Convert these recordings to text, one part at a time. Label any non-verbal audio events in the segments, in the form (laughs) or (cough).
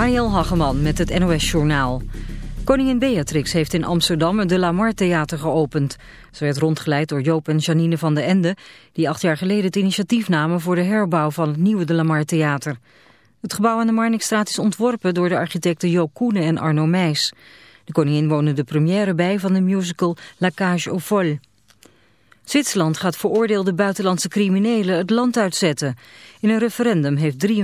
Mariel Hageman met het NOS Journaal. Koningin Beatrix heeft in Amsterdam het De La Mar Theater geopend. Ze werd rondgeleid door Joop en Janine van de Ende... die acht jaar geleden het initiatief namen voor de herbouw van het nieuwe De La Mar Theater. Het gebouw aan de Marnixstraat is ontworpen door de architecten Joop Koenen en Arno Meijs. De koningin woonde de première bij van de musical La Cage aux Folles. Zwitserland gaat veroordeelde buitenlandse criminelen het land uitzetten. In een referendum heeft 53%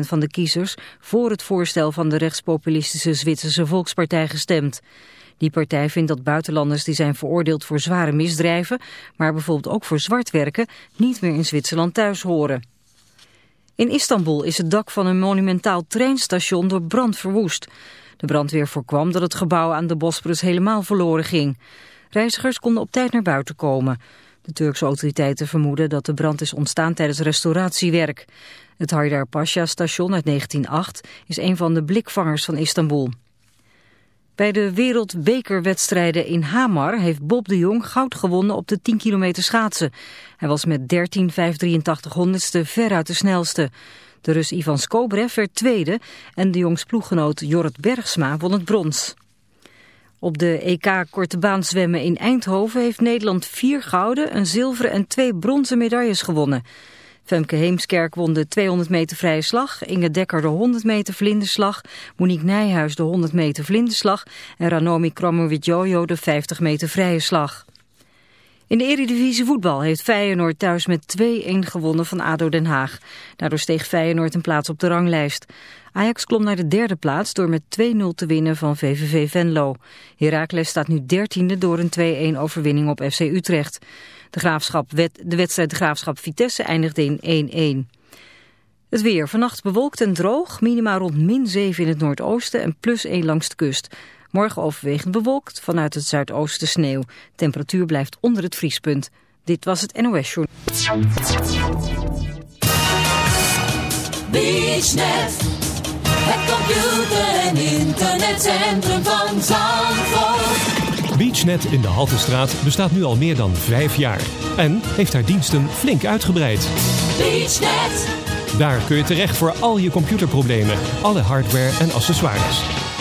van de kiezers voor het voorstel van de rechtspopulistische Zwitserse Volkspartij gestemd. Die partij vindt dat buitenlanders die zijn veroordeeld voor zware misdrijven, maar bijvoorbeeld ook voor zwartwerken, niet meer in Zwitserland thuis horen. In Istanbul is het dak van een monumentaal treinstation door brand verwoest. De brandweer voorkwam dat het gebouw aan de Bosporus helemaal verloren ging. Reizigers konden op tijd naar buiten komen. De Turkse autoriteiten vermoeden dat de brand is ontstaan tijdens restauratiewerk. Het Haydar Pasha station uit 1908 is een van de blikvangers van Istanbul. Bij de wereldbekerwedstrijden in Hamar heeft Bob de Jong goud gewonnen op de 10 kilometer schaatsen. Hij was met 13 583 honderdste veruit de snelste. De Rus Ivan Skobrev werd tweede en de Jongs ploeggenoot Jorrit Bergsma won het brons. Op de EK Korte Baan zwemmen in Eindhoven heeft Nederland vier gouden, een zilveren en twee bronzen medailles gewonnen. Femke Heemskerk won de 200 meter vrije slag, Inge Dekker de 100 meter vlinderslag, Monique Nijhuis de 100 meter vlinderslag en Ranomi Kromowidjojo de 50 meter vrije slag. In de Eredivisie voetbal heeft Feyenoord thuis met 2-1 gewonnen van ADO Den Haag. Daardoor steeg Feyenoord een plaats op de ranglijst. Ajax klom naar de derde plaats door met 2-0 te winnen van VVV Venlo. Heracles staat nu dertiende door een 2-1 overwinning op FC Utrecht. De, graafschap de wedstrijd de Graafschap Vitesse eindigde in 1-1. Het weer. Vannacht bewolkt en droog. Minima rond min 7 in het noordoosten en plus 1 langs de kust. Morgen overwegend bewolkt. Vanuit het zuidoosten sneeuw. Temperatuur blijft onder het vriespunt. Dit was het NOS Show. BeachNet. Het computer- en internetcentrum van Zandvoort. BeachNet in de Haltestraat bestaat nu al meer dan vijf jaar. En heeft haar diensten flink uitgebreid. BeachNet. Daar kun je terecht voor al je computerproblemen, alle hardware en accessoires.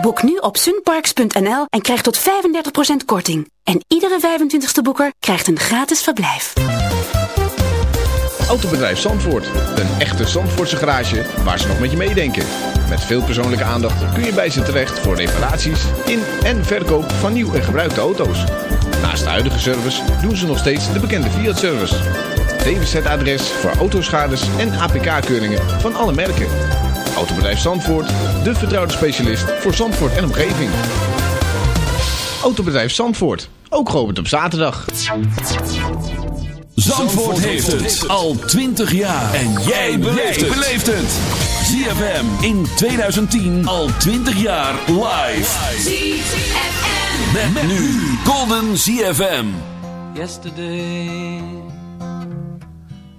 Boek nu op sunparks.nl en krijg tot 35% korting. En iedere 25ste boeker krijgt een gratis verblijf. Autobedrijf Zandvoort. Een echte Zandvoortse garage waar ze nog met je meedenken. Met veel persoonlijke aandacht kun je bij ze terecht voor reparaties in en verkoop van nieuw en gebruikte auto's. Naast de huidige service doen ze nog steeds de bekende Fiat-service. DWZ-adres voor autoschades en APK-keuringen van alle merken. Autobedrijf Zandvoort, de vertrouwde specialist voor Zandvoort en omgeving. Autobedrijf Zandvoort, ook geopend op zaterdag. Zandvoort heeft het al 20 jaar. En jij beleeft het. ZFM in 2010 al 20 jaar live. ZFM. Met, met nu Golden ZFM. Yesterday,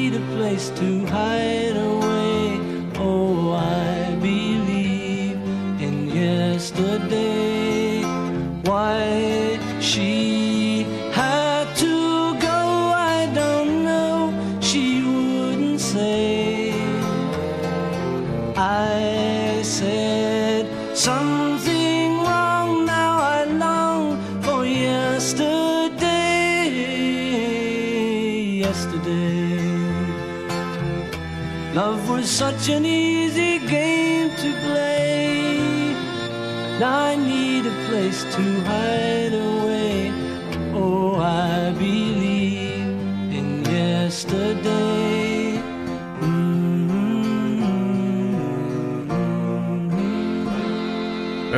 need a place to hide away.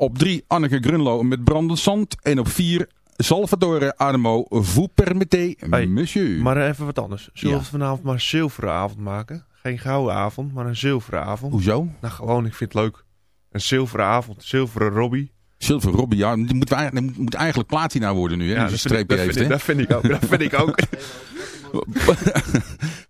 Op 3 Anneke Grunlo met Brandend Zand. En op 4 Salvatore Adamo, Vous permettez, Hey, monsieur. Maar even wat anders. Zullen we Ja. vanavond maar een zilveren avond maken? Geen gouden avond, maar een zilveren avond. Hoezo? Nou, gewoon, ik vind het leuk. Een zilveren avond, zilveren Robbie. Silver Robbie, ja, die moet, die moet eigenlijk platina worden nu, hè, Ja, je dat vind, ik, streepje dat, heeft, vind ik, dat vind ik ook. Dat vind ik ook. (laughs) (laughs) (laughs)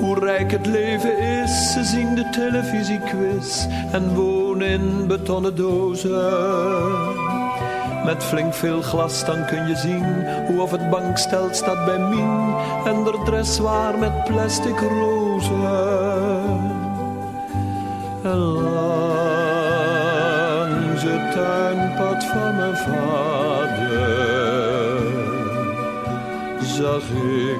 hoe rijk het leven is. Ze zien de televisiequiz en wonen in betonnen dozen. Met flink veel glas dan kun je zien hoe of het bankstel staat bij Mien en de dressoir met plastic rozen. En langs het tuinpad van mijn vader zag ik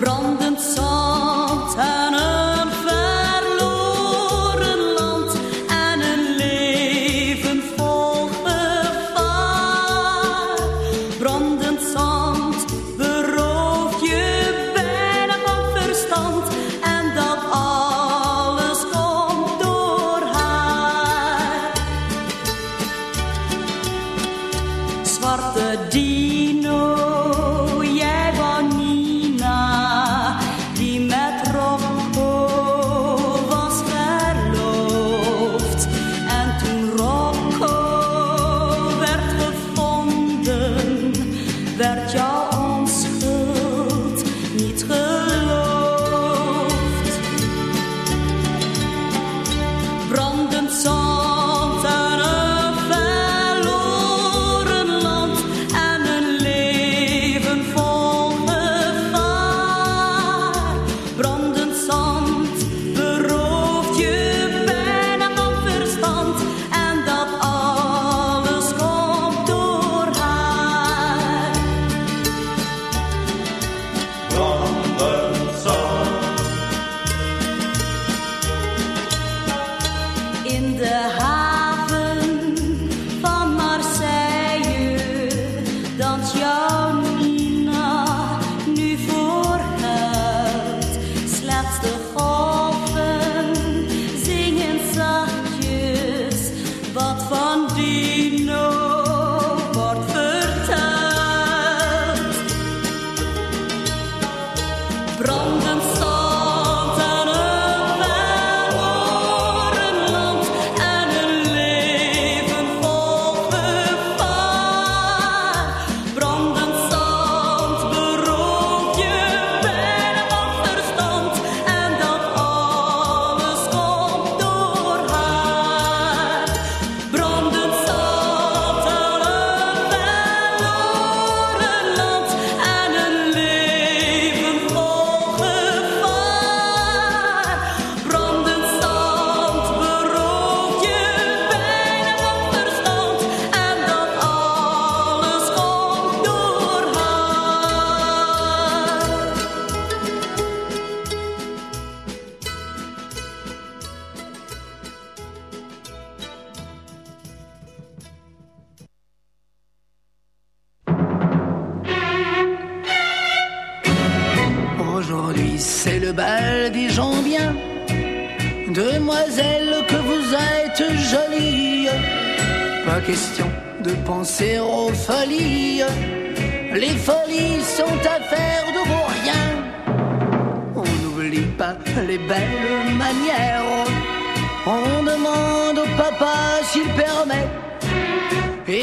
Brandend zand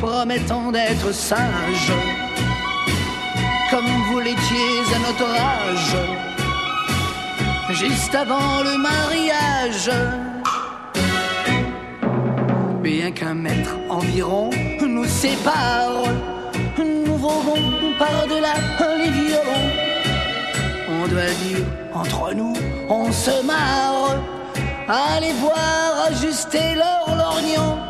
nous promettons d'être sages comme vous l'étiez à notre âge, juste avant le mariage. Bien qu'un mètre environ nous sépare, nous volons par-delà les violons. On doit dire, entre nous, on se marre. Allez voir ajuster leur lorgnon.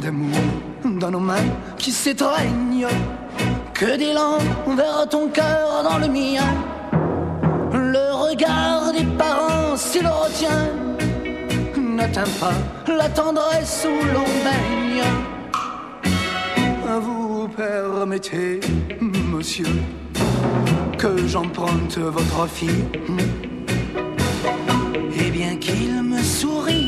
D'amour dans nos mains qui s'étreignent, que d'élan vers ton cœur dans le mien. Le regard des parents, s'il retient, n'atteint pas la tendresse où l'on baigne. Vous permettez, monsieur, que j'emprunte votre fille. Et bien qu'il me sourie,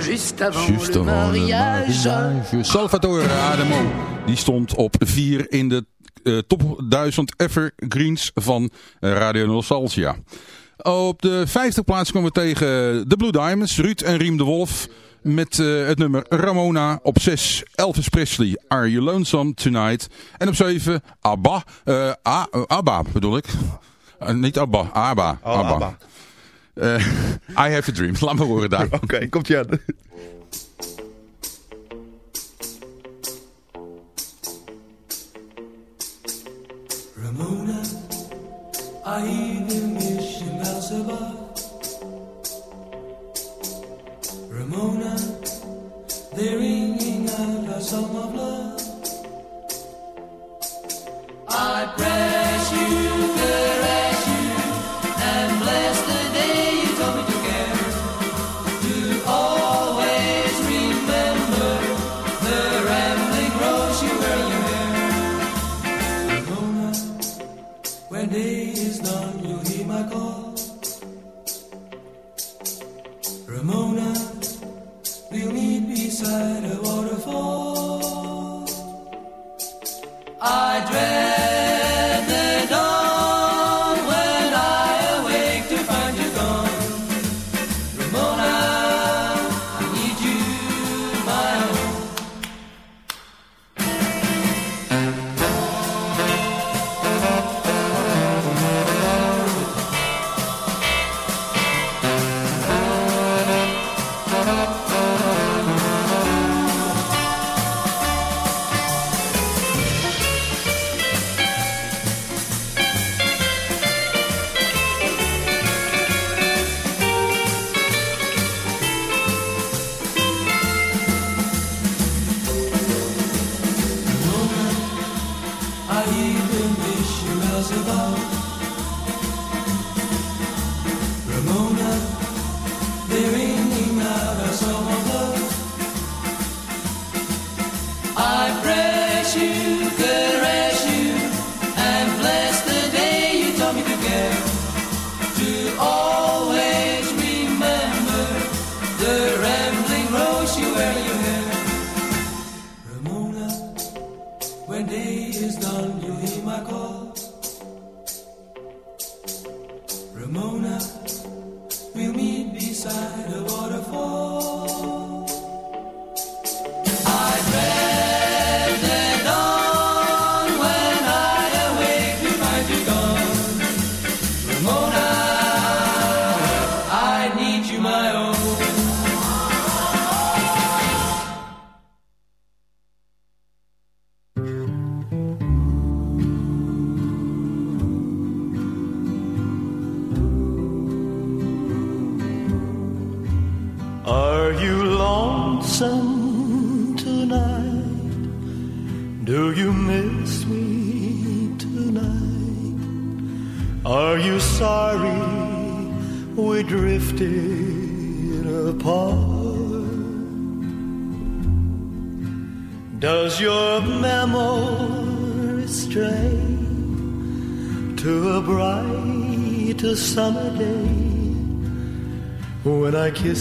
Juste avant Juist le avant de mariage. mariage. Salvatore Adamo. Die stond op 4 in de eh, top 1000 evergreens van eh, Radio Nostalgia. Op de vijfde plaats komen we tegen de Blue Diamonds. Ruud en Riem de Wolf. Met eh, het nummer Ramona. Op 6 Elvis Presley. Are You Lonesome Tonight. En op 7 ABBA. eh, A- eh, ABBA bedoel ik. Niet ABBA. ABBA. Oh, ABBA. Eh, (laughs) I Have a Dream. Laat me horen daar. (laughs) Oké, komt je aan. Ramona, the mission above. Ramona, they're ringing out a song of love. I press you, caress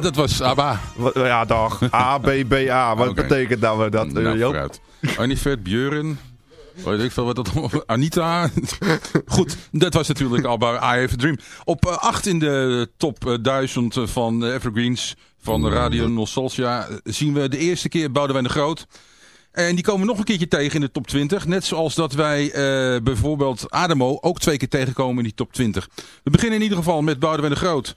Nou, dat was ABBA. Ja, dag. A. Wat betekent nou weer dat, eh, Nou, Joop? vooruit. Anifert, Björn. Weet ik veel wat dat Anita. (laughs) Goed, dat was natuurlijk bij I Have a Dream. Op 8 in de top eh, 1000 van de Evergreens van Radio Nostalgia eh, zien we de eerste keer Boudewijn de Groot. En die komen we nog een keertje tegen in de top 20. Net zoals dat wij eh, bijvoorbeeld Ademo ook twee keer tegenkomen in die top 20. We beginnen in ieder geval met Boudewijn de Groot.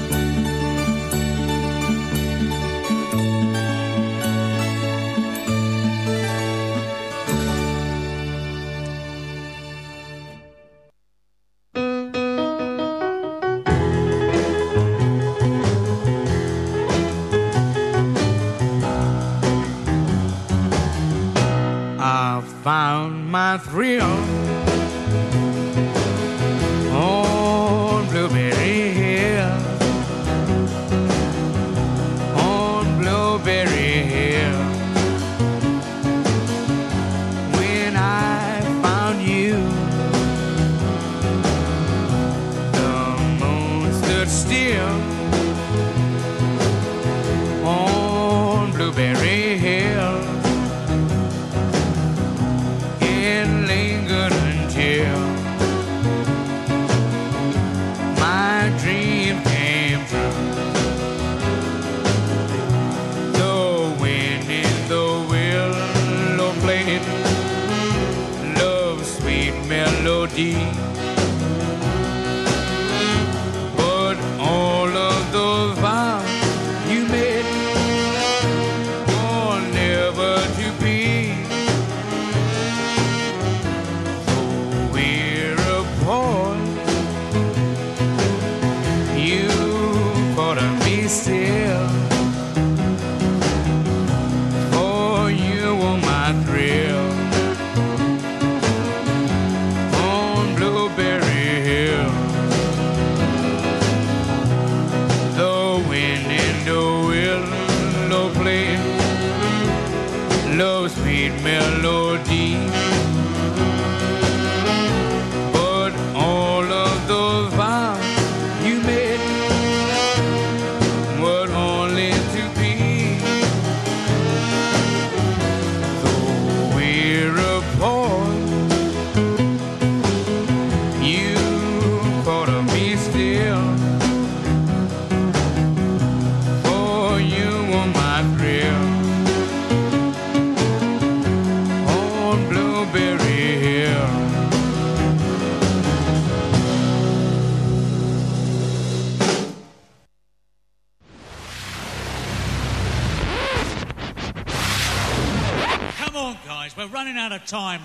My thrill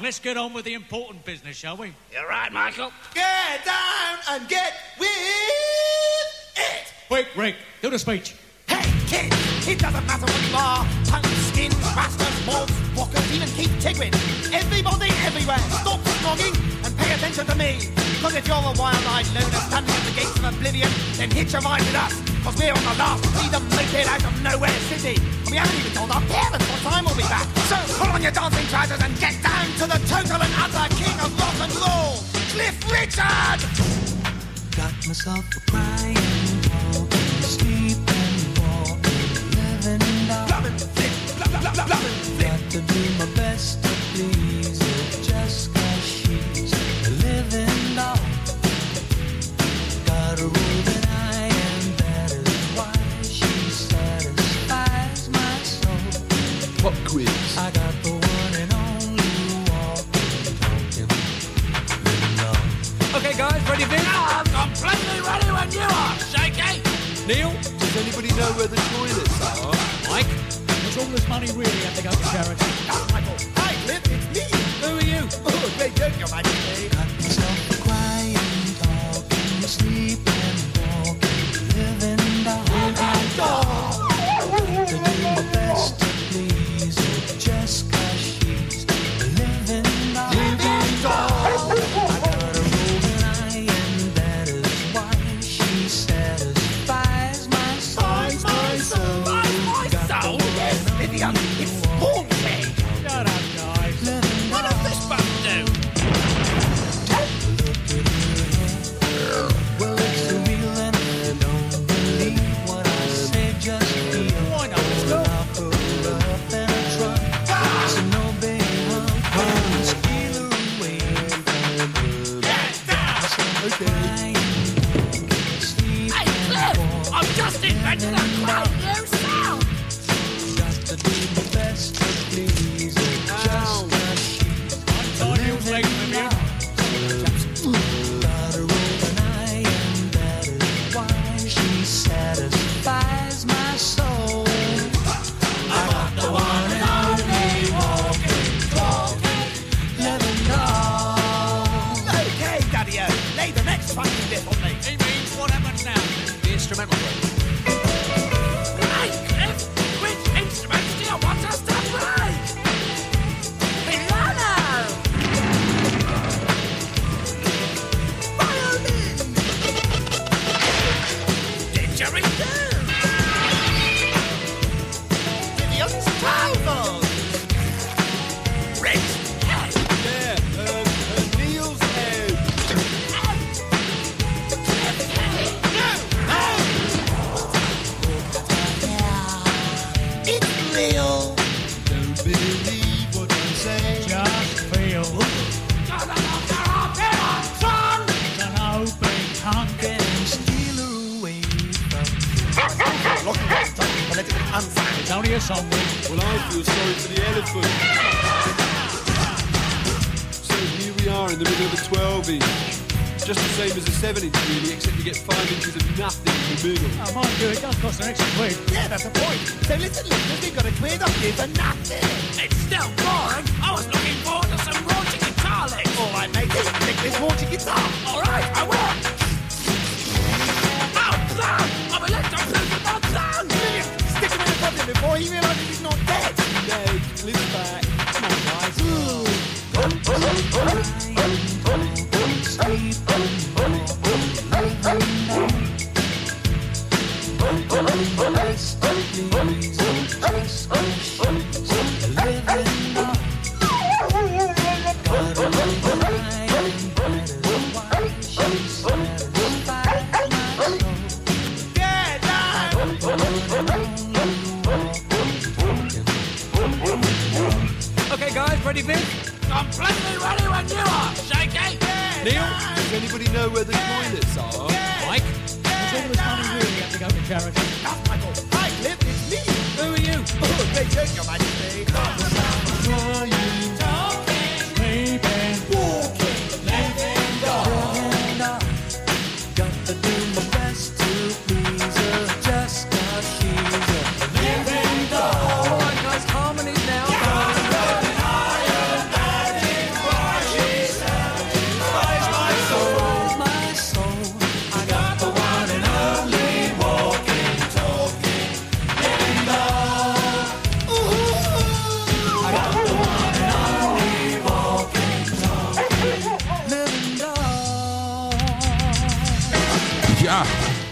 Let's get on with the important business, shall we? You're right, Michael. Get down and get with it. Quick, Rick, do the speech. Hey, kid, it doesn't matter what you are. Punks, skins, rastas, mobs, walkers, even Keith Tigrin. Everybody everywhere, stop snogging and pay attention to me. Because if you're a wild-eyed loner standing at the gates of oblivion, then hitch a ride with us. Because we're on the last freedom moped out of nowhere city. We haven't even told our parents what time we'll be back. So pull on your dancing trousers and get down to the total and utter king of rock and roll, Cliff Richard! Got myself a crying, walking, completely ready when you are, Shaky! Neil? Does anybody know where the toilets are? Uh, Mike? Does all this money really have to go to charity? Oh, Michael. Hi, Cliff, it's me. Who are you? (laughs) Oh, great joke, Your Majesty. Got myself a crying, talking, sleeping, walking, living doll. Got unsound. It's only a song, Rick. Well, I feel sorry for the elephant. So here we are in the middle of a 12 inch. Just the same as a 7 inch, really, except you get 5 inches of nothing in the middle. Oh, mind you, it does cost an extra quid. Yeah, that's the point. So listen, listeners, we've got a quid up here for nothing. It's still boring. I was looking forward to some raunchy guitar licks. All right, matey, pick this raunchy guitar. All right, I will. Oh, he realizes he's not dead. No, back. Come on, guys.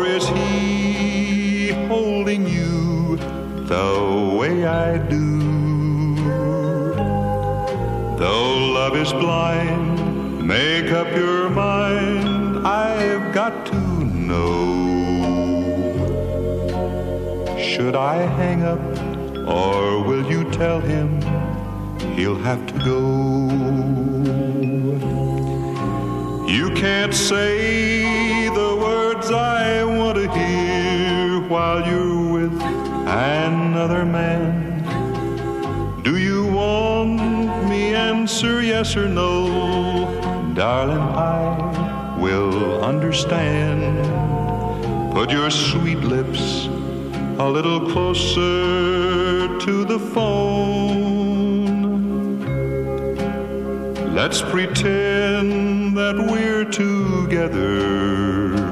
Or is he holding you the way I do? Though love is blind, make up your mind, I've got to know. Should I hang up? Or will you tell him he'll have to go? You can't say I want to hear while you're with another man. Do you want me answer yes or no? Darling, I will understand. Put your sweet lips a little closer to the phone. Let's pretend that we're together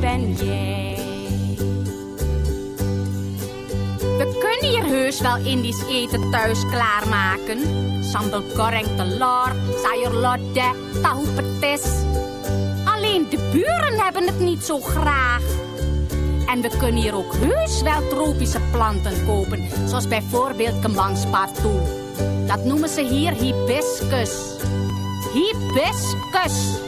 Ben jij. We kunnen hier heus wel Indisch eten thuis klaarmaken. Sambal goreng telur, sayur lodeh, tahu petis. Alleen de buren hebben het niet zo graag. En we kunnen hier ook heus wel tropische planten kopen. Zoals bijvoorbeeld kembangspartoe. Dat noemen ze hier hibiscus. Hibiscus.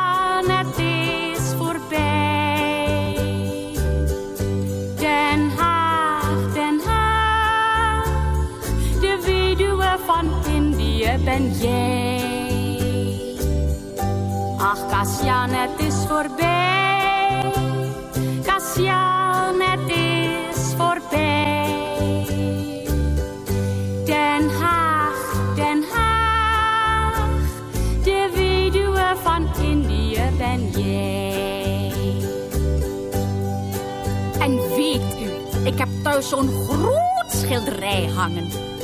Ben jij. Ach, Kassian, het is voorbij. Kassian, het is voorbij. Den Haag, Den Haag, de weduwe van Indië ben jij. En weet u, ik heb thuis zo'n groot schilderij hangen.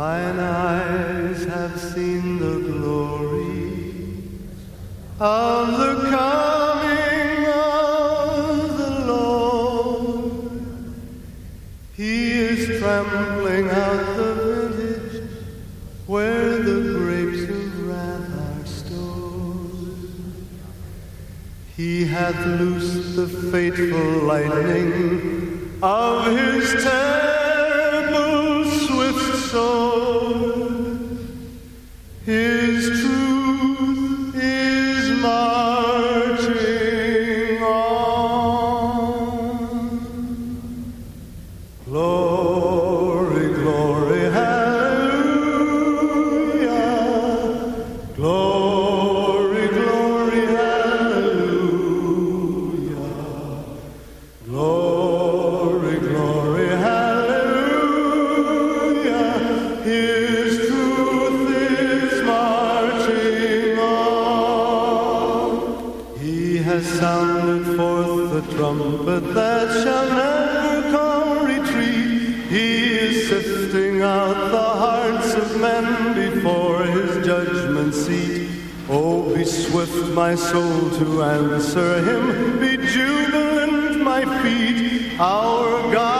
Mine eyes have seen the glory of the coming of the Lord. He is trampling out the vintage where the grapes of wrath are stored. He hath loosed the fateful lightning of his terror soul is true. before his judgment seat. Oh, be swift, my soul, to answer him. Be jubilant, my feet. Our God.